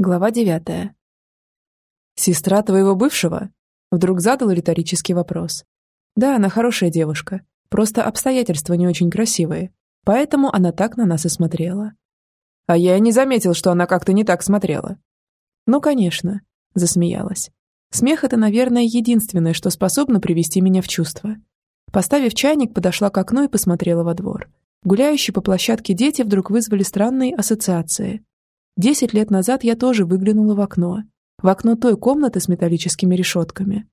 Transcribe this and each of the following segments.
Глава девятая. «Сестра твоего бывшего?» Вдруг задал риторический вопрос. «Да, она хорошая девушка. Просто обстоятельства не очень красивые. Поэтому она так на нас и смотрела». «А я и не заметил, что она как-то не так смотрела». «Ну, конечно», — засмеялась. «Смех — это, наверное, единственное, что способно привести меня в чувство». Поставив чайник, подошла к окну и посмотрела во двор. Гуляющие по площадке дети вдруг вызвали странные ассоциации. Десять лет назад я тоже выглянула в окно. В окно той комнаты с металлическими решетками.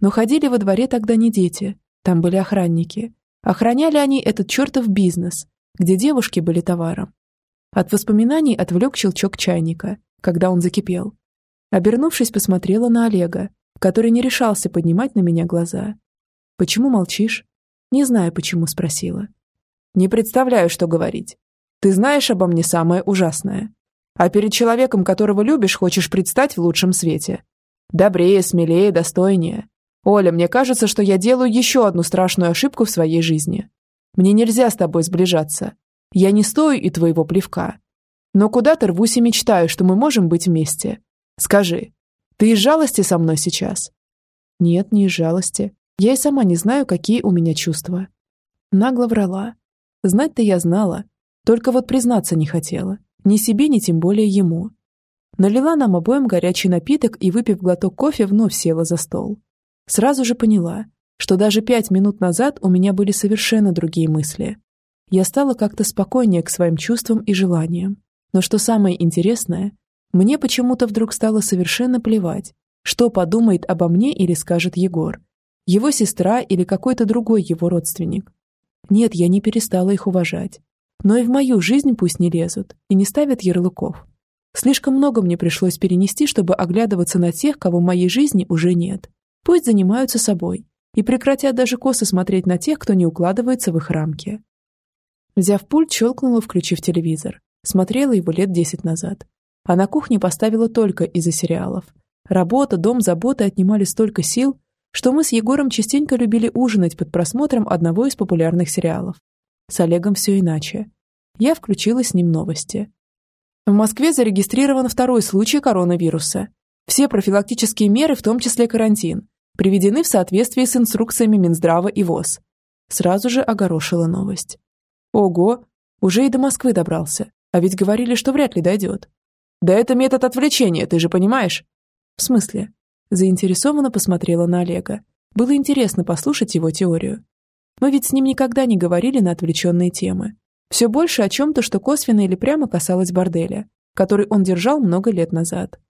Но ходили во дворе тогда не дети. Там были охранники. Охраняли они этот чертов бизнес, где девушки были товаром. От воспоминаний отвлек щелчок чайника, когда он закипел. Обернувшись, посмотрела на Олега, который не решался поднимать на меня глаза. «Почему молчишь?» «Не знаю, почему», — спросила. «Не представляю, что говорить. Ты знаешь обо мне самое ужасное. А перед человеком, которого любишь, хочешь предстать в лучшем свете. Добрее, смелее, достойнее. Оля, мне кажется, что я делаю еще одну страшную ошибку в своей жизни. Мне нельзя с тобой сближаться. Я не стою и твоего плевка. Но куда-то рвусь и мечтаю, что мы можем быть вместе. Скажи, ты из жалости со мной сейчас? Нет, не из жалости. Я и сама не знаю, какие у меня чувства. Нагло врала. Знать-то я знала, только вот признаться не хотела. Ни себе, ни тем более ему. Налила нам обоим горячий напиток и, выпив глоток кофе, вновь села за стол. Сразу же поняла, что даже пять минут назад у меня были совершенно другие мысли. Я стала как-то спокойнее к своим чувствам и желаниям. Но что самое интересное, мне почему-то вдруг стало совершенно плевать, что подумает обо мне или скажет Егор, его сестра или какой-то другой его родственник. Нет, я не перестала их уважать. Но и в мою жизнь пусть не лезут и не ставят ярлыков. Слишком много мне пришлось перенести, чтобы оглядываться на тех, кого в моей жизни уже нет. Пусть занимаются собой и прекратят даже косо смотреть на тех, кто не укладывается в их рамки. Взяв пульт, щелкнула, включив телевизор. Смотрела его лет десять назад. А на кухне поставила только из-за сериалов. Работа, дом, заботы отнимали столько сил, что мы с Егором частенько любили ужинать под просмотром одного из популярных сериалов. С Олегом все иначе. Я включила с ним новости. В Москве зарегистрирован второй случай коронавируса. Все профилактические меры, в том числе карантин, приведены в соответствии с инструкциями Минздрава и ВОЗ. Сразу же огорошила новость. Ого, уже и до Москвы добрался, а ведь говорили, что вряд ли дойдет. Да это метод отвлечения, ты же понимаешь? В смысле? Заинтересованно посмотрела на Олега. Было интересно послушать его теорию. Мы ведь с ним никогда не говорили на отвлеченные темы. Все больше о чем-то, что косвенно или прямо касалось борделя, который он держал много лет назад.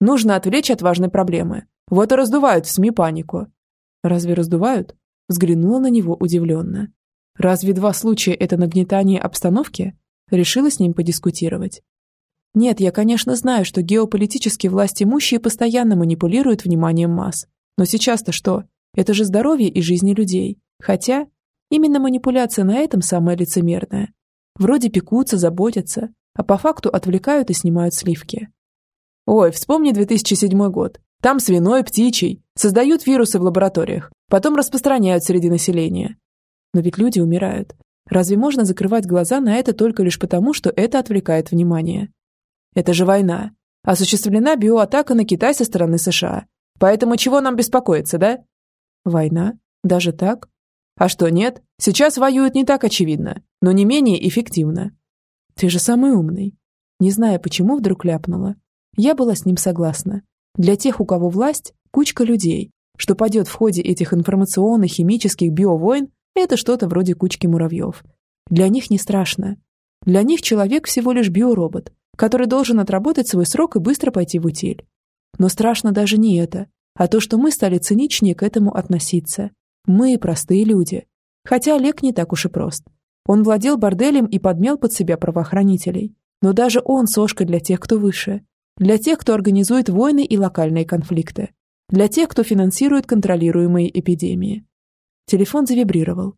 Нужно отвлечь от важной проблемы. Вот и раздувают в СМИ панику. Разве раздувают? Взглянула на него удивленно. Разве два случая – это нагнетание обстановки? Решила с ним подискутировать. Нет, я, конечно, знаю, что геополитически власть имущие постоянно манипулируют вниманием масс. Но сейчас-то что? Это же здоровье и жизни людей. Хотя именно манипуляция на этом самая лицемерная. Вроде пекутся, заботятся, а по факту отвлекают и снимают сливки. Ой, вспомни 2007 год. Там свиной, птичий. Создают вирусы в лабораториях. Потом распространяют среди населения. Но ведь люди умирают. Разве можно закрывать глаза на это только лишь потому, что это отвлекает внимание? Это же война. Осуществлена биоатака на Китай со стороны США. Поэтому чего нам беспокоиться, да? Война? Даже так? А что, нет? Сейчас воюют не так очевидно, но не менее эффективно. Ты же самый умный. Не зная, почему вдруг ляпнула. Я была с ним согласна. Для тех, у кого власть, кучка людей, что падет в ходе этих информационных, химических биовойн, это что-то вроде кучки муравьев. Для них не страшно. Для них человек всего лишь биоробот, который должен отработать свой срок и быстро пойти в утиль. Но страшно даже не это, а то, что мы стали циничнее к этому относиться. Мы простые люди. Хотя Олег не так уж и прост. Он владел борделем и подмел под себя правоохранителей. Но даже он сошка для тех, кто выше. Для тех, кто организует войны и локальные конфликты. Для тех, кто финансирует контролируемые эпидемии. Телефон завибрировал.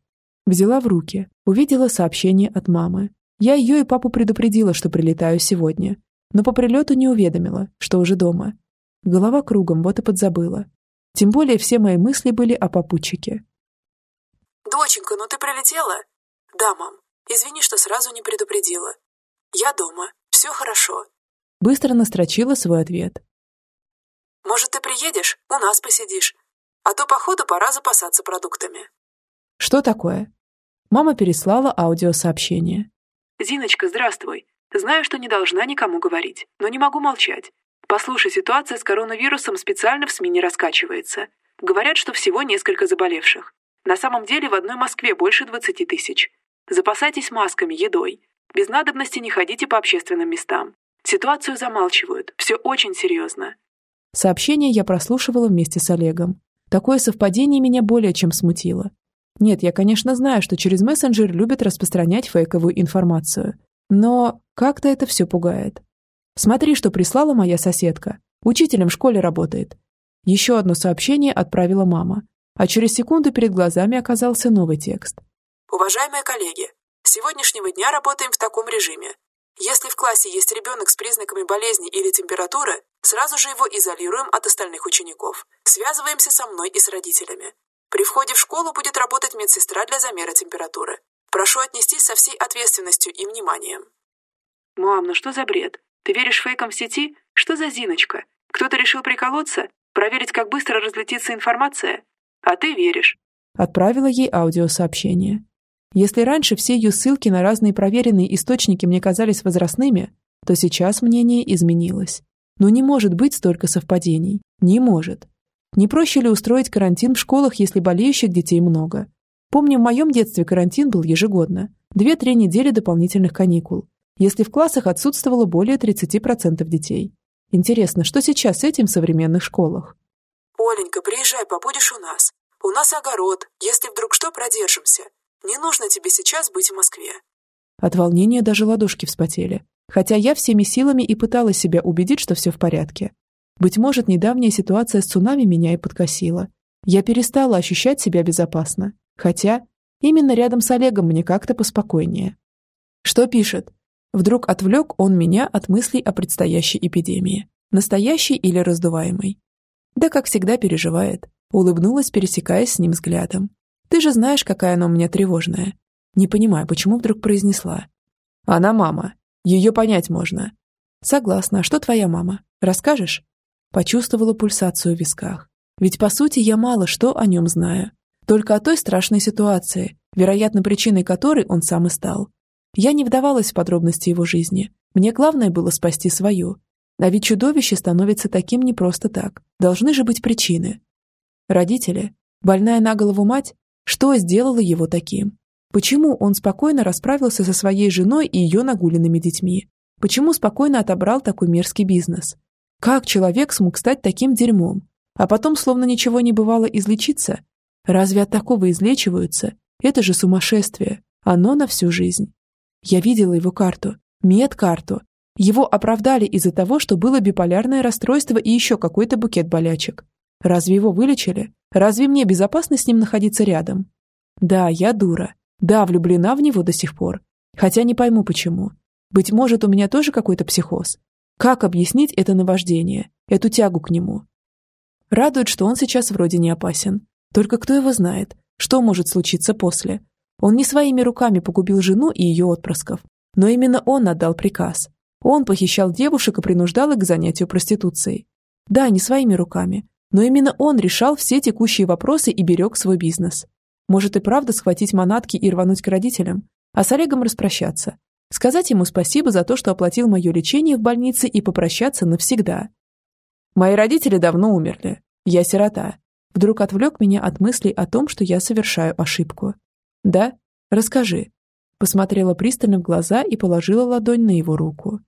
Взяла в руки, увидела сообщение от мамы. Я ее и папу предупредила, что прилетаю сегодня. Но по прилету не уведомила, что уже дома. Голова кругом, вот и подзабыла. Тем более все мои мысли были о попутчике. «Доченька, ну ты прилетела?» «Да, мам. Извини, что сразу не предупредила. Я дома. Все хорошо». быстро настрочила свой ответ. «Может, ты приедешь? У нас посидишь. А то, походу, пора запасаться продуктами». «Что такое?» Мама переслала аудиосообщение. «Зиночка, здравствуй. Знаю, что не должна никому говорить, но не могу молчать. Послушай, ситуация с коронавирусом специально в СМИ не раскачивается. Говорят, что всего несколько заболевших. На самом деле в одной Москве больше 20 тысяч. Запасайтесь масками, едой. Без надобности не ходите по общественным местам. Ситуацию замалчивают. Все очень серьезно. Сообщение я прослушивала вместе с Олегом. Такое совпадение меня более чем смутило. Нет, я, конечно, знаю, что через мессенджер любят распространять фейковую информацию. Но как-то это все пугает. Смотри, что прислала моя соседка. Учителем в школе работает. Еще одно сообщение отправила мама. А через секунду перед глазами оказался новый текст. Уважаемые коллеги, с сегодняшнего дня работаем в таком режиме. Если в классе есть ребенок с признаками болезни или температуры, сразу же его изолируем от остальных учеников. Связываемся со мной и с родителями. При входе в школу будет работать медсестра для замера температуры. Прошу отнестись со всей ответственностью и вниманием. Мам, ну что за бред? Ты веришь фейкам в сети? Что за Зиночка? Кто-то решил приколоться? Проверить, как быстро разлетится информация? А ты веришь. Отправила ей аудиосообщение. Если раньше все ее ссылки на разные проверенные источники мне казались возрастными, то сейчас мнение изменилось. Но не может быть столько совпадений. Не может. Не проще ли устроить карантин в школах, если болеющих детей много? Помню, в моем детстве карантин был ежегодно. Две-три недели дополнительных каникул, если в классах отсутствовало более 30% детей. Интересно, что сейчас с этим в современных школах? Оленька, приезжай, побудешь у нас. У нас огород. Если вдруг что, продержимся. Не нужно тебе сейчас быть в Москве. От волнения даже ладошки вспотели. Хотя я всеми силами и пыталась себя убедить, что все в порядке. Быть может, недавняя ситуация с цунами меня и подкосила. Я перестала ощущать себя безопасно. Хотя именно рядом с Олегом мне как-то поспокойнее. Что пишет? Вдруг отвлек он меня от мыслей о предстоящей эпидемии. Настоящей или раздуваемой. Да, как всегда, переживает. Улыбнулась, пересекаясь с ним взглядом. Ты же знаешь, какая она у меня тревожная. Не понимаю, почему вдруг произнесла. Она мама. Ее понять можно. Согласна. А что твоя мама? Расскажешь? Почувствовала пульсацию в висках. Ведь, по сути, я мало что о нем знаю. Только о той страшной ситуации, вероятно, причиной которой он сам и стал. Я не вдавалась в подробности его жизни. Мне главное было спасти свою. А ведь чудовище становится таким не просто так. Должны же быть причины. Родители, больная на голову мать, что сделало его таким? Почему он спокойно расправился со своей женой и ее нагуленными детьми? Почему спокойно отобрал такой мерзкий бизнес? Как человек смог стать таким дерьмом? А потом, словно ничего не бывало, излечиться? Разве от такого излечиваются? Это же сумасшествие. Оно на всю жизнь. Я видела его карту, медкарту. Его оправдали из-за того, что было биполярное расстройство и еще какой-то букет болячек. Разве его вылечили? Разве мне безопасно с ним находиться рядом? Да, я дура. Да, влюблена в него до сих пор. Хотя не пойму почему. Быть может, у меня тоже какой-то психоз. Как объяснить это наваждение, эту тягу к нему? Радует, что он сейчас вроде не опасен. Только кто его знает, что может случиться после? Он не своими руками погубил жену и ее отпрысков, но именно он отдал приказ. Он похищал девушек и принуждал их к занятию проституцией. Да, не своими руками, но именно он решал все текущие вопросы и берег свой бизнес. Может и правда схватить манатки и рвануть к родителям, а с Олегом распрощаться. Сказать ему спасибо за то, что оплатил мое лечение в больнице и попрощаться навсегда. Мои родители давно умерли. Я сирота. Вдруг отвлек меня от мыслей о том, что я совершаю ошибку. «Да? Расскажи». Посмотрела пристально в глаза и положила ладонь на его руку.